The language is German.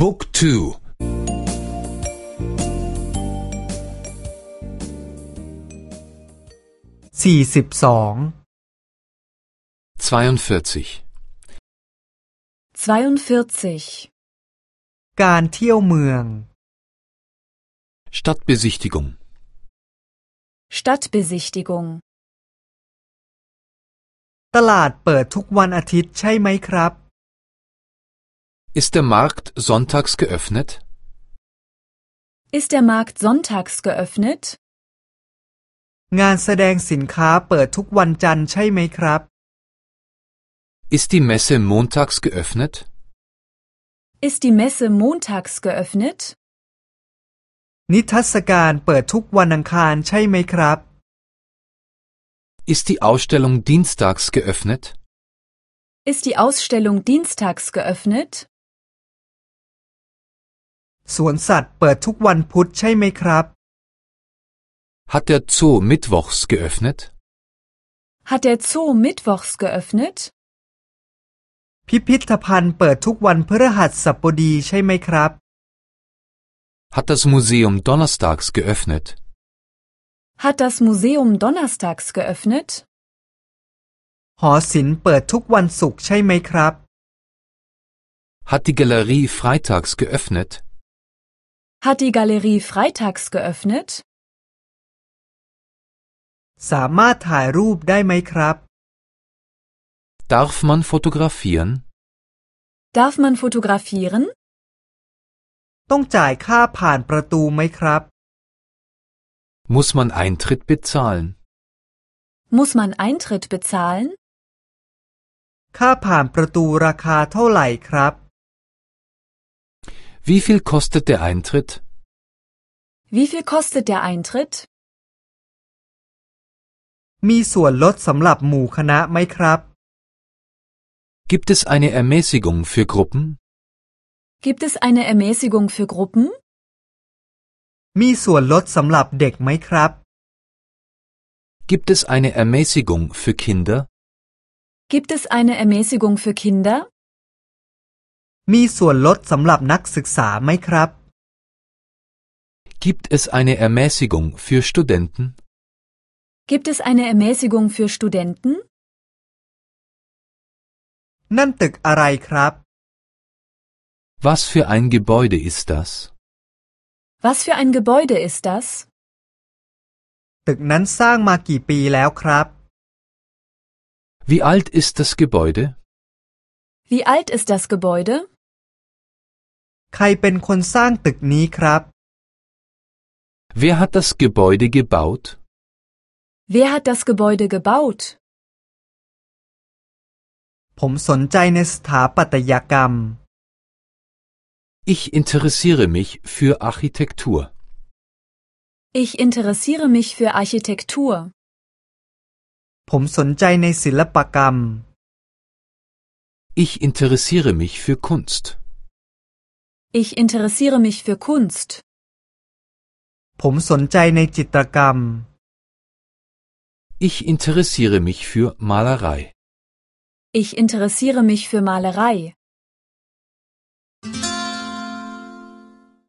บุ๊กทูสี่สิบสอง 42. การเที่ยวเมือง Stadtbesichtigung Stadtbesichtigung. ตลาดเปิดทุกวันอาทิตย์ใช่ไหมครับ Ist der Markt sonntags geöffnet? Ist der Markt sonntags geöffnet? งานแสดงสินค้าเปิดทุกวันจันทร์ใช่ไหมครับ Ist die Messe montags geöffnet? Ist die Messe montags geöffnet? นิทรรศการเปิดทุกวันอังคารใช่ไหมครับ Ist die Ausstellung dienstags geöffnet? Ist die Ausstellung dienstags geöffnet? สวนสัตว์เปิดทุกวันพุธใช่ไหมครับ Hat der Zoo mittwochs geöffnet? Hat der Zoo mittwochs geöffnet? พิพิธภัณฑ์เปิดทุกวันพฤหัสบดีใช่ไหมครับ Hat das Museum donnerstags geöffnet? Hat das Museum donnerstags geöffnet? หอศิลป์เปิดทุกวันศุกร์ใช่ไหมครับ Hat die Galerie freitags geöffnet? Hat die Galerie freitags geöffnet? สามารถถ่ายรูปได้ไหมครับ Darf man fotografieren? Darf man fotografieren? ต้องจ่ายค่าผ่านประตูไหมครับ Muss man Eintritt bezahlen? Muss man Eintritt bezahlen? ค่าผ่านประตูราคาเท่าไหร่ครับ Wie viel kostet der Eintritt? Wie viel kostet der Eintritt? มีส่วนลดสำหรับหมู่คณะไหมครับ Gibt es eine Ermäßigung für Gruppen? Gibt es eine Ermäßigung für Gruppen? มีส่วนลดสำหรับเด็กไหมครับ Gibt es eine Ermäßigung für Kinder? Gibt es eine Ermäßigung für Kinder? มีส่วนลดสำหรับนักศึกษาไหมครับ Gibt es eine Ermäßigung für Studenten? Gibt es eine Ermäßigung für Studenten? นั่นตึกอะไรครับ Was für ein Gebäude ist das? Was für ein Gebäude ist das? ตึกนั้นสร้างมากี่ปีแล้วครับ Wie alt ist das Gebäude? Wie alt ist das Gebäude? ใครเป็นคนสร้างตึกนี้ครับ Wer hat das Gebäude gebaut? Wer hat das Gebäude gebaut? ผมสนใจในสถาปัตยกรรม Ich interessiere mich für Architektur. Ich interessiere mich für Architektur. ผมสนใจในศิลปกรรม Ich interessiere mich für Kunst. Ich interessiere mich für Kunst. ผมสนใจในจิตรกรรม Ich interessiere mich für Malerei. Ich interessiere mich für Malerei.